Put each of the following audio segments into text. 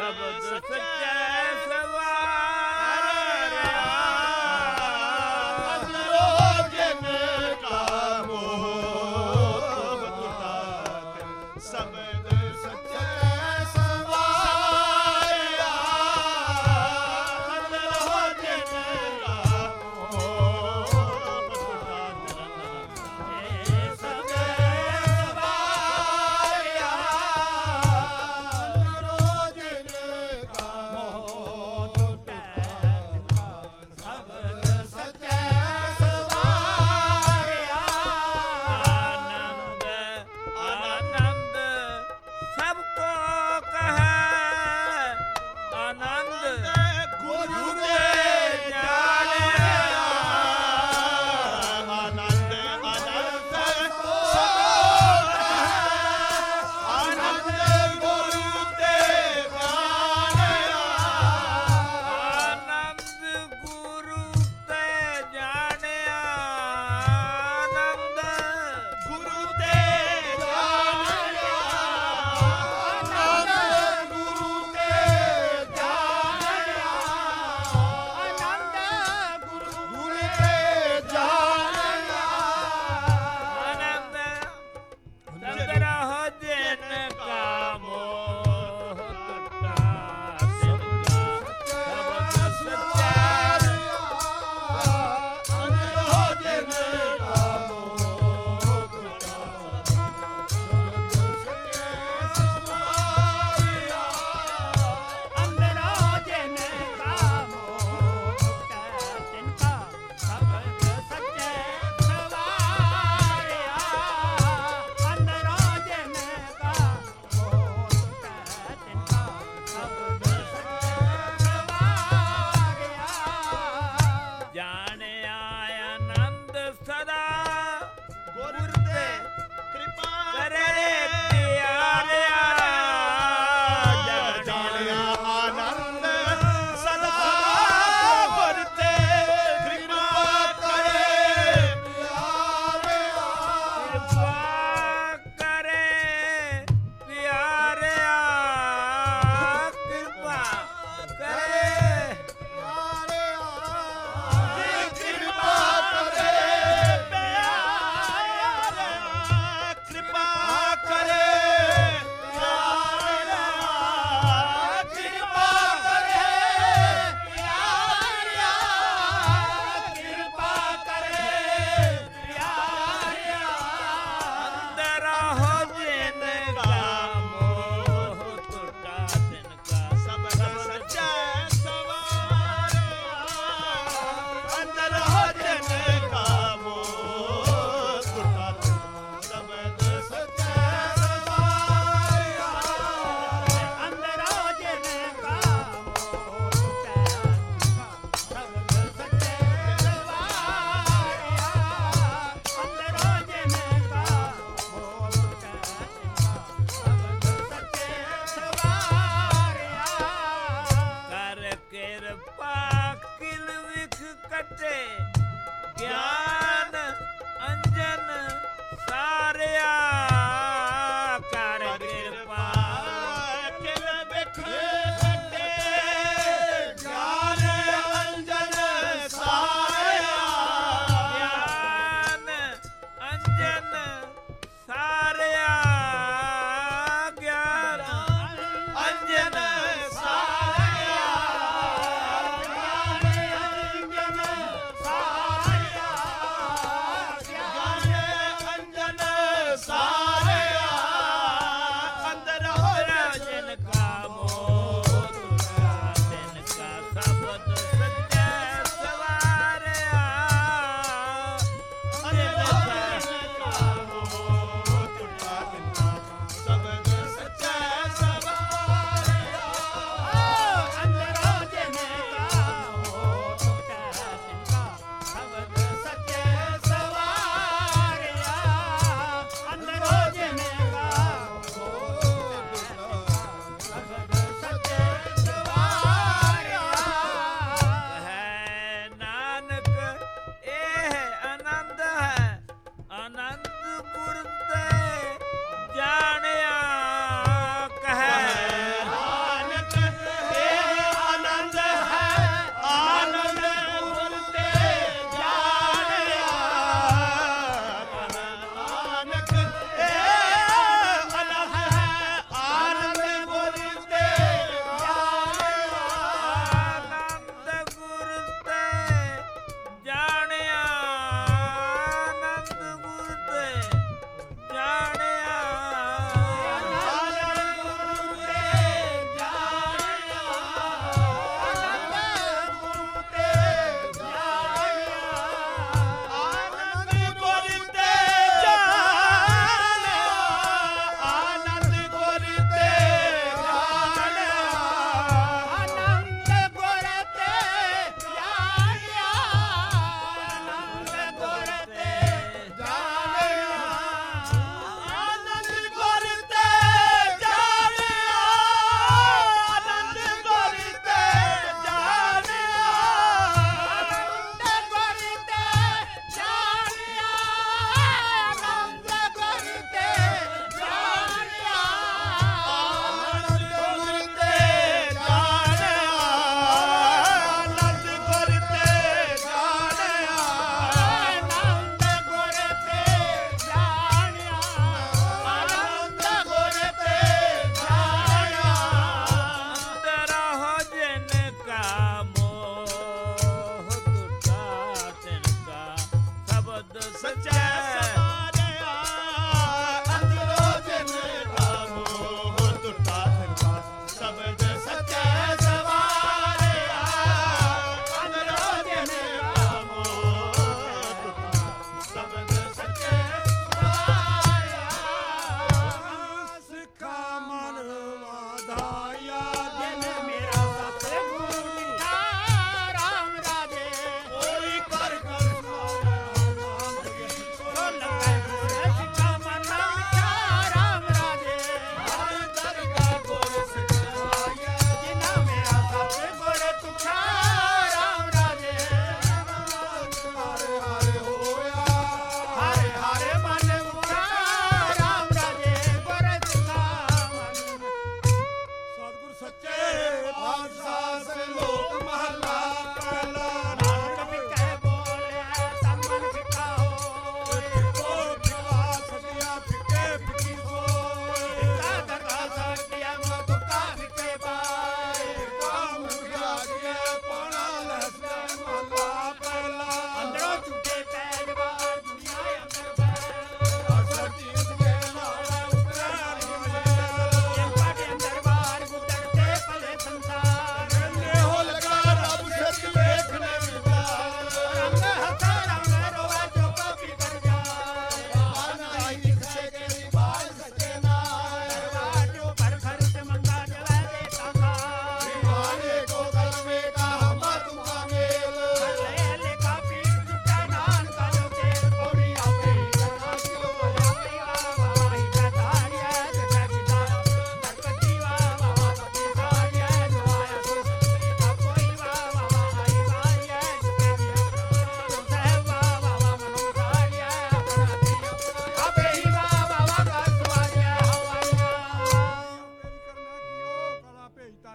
शब्द सच्चा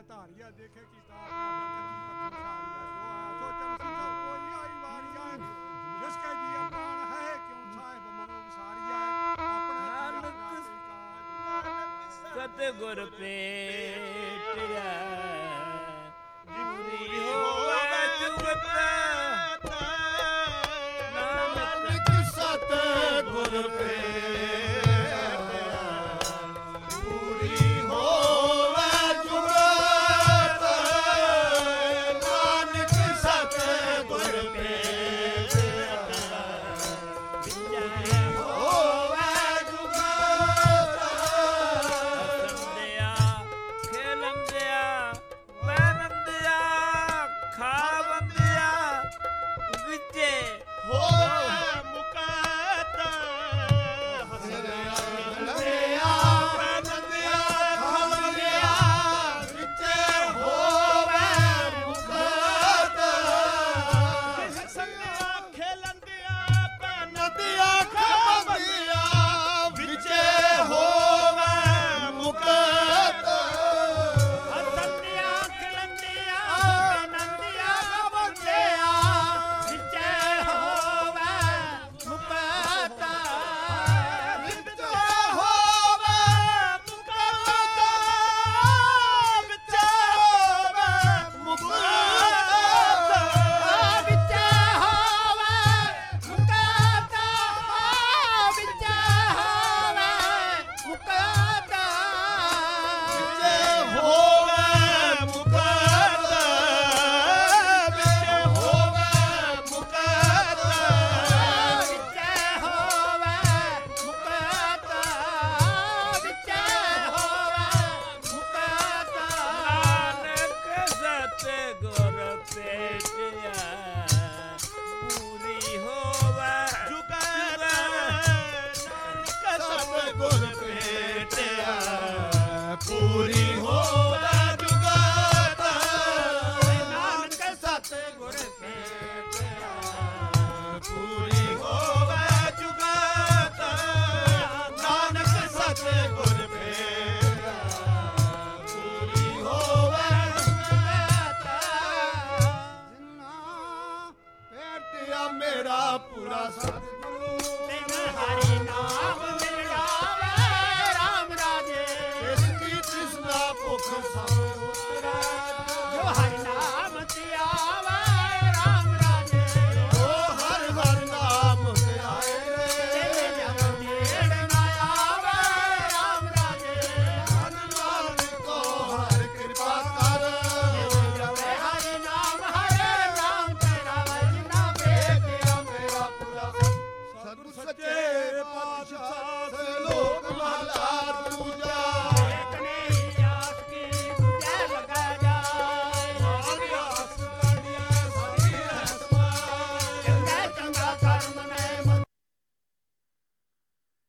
ਧਾਰੀਆ ਦੇਖੇ ਕੀ ਤਾਰ ਨਾ ਬਰਕਤੀ ਪਖਾਰੀਆ ਜੋ ਆਇਆ ਸੋ ਚਲ ਸਿੱਖੋ ਕੋਈ ਆਈ ਵਾਰੀਆ ਜਿਸ ਕਾ ਜੀ ਪ੍ਰਾਣ ਹੈ ਕਿਉਂ ਸਾਹਿਬ ਮਨੋ ਵਿਸਾਰੀਆ ਆਪਣੇ ਨਾਨਕ ਸਤਿਗੁਰ ਪੇਟਿਆ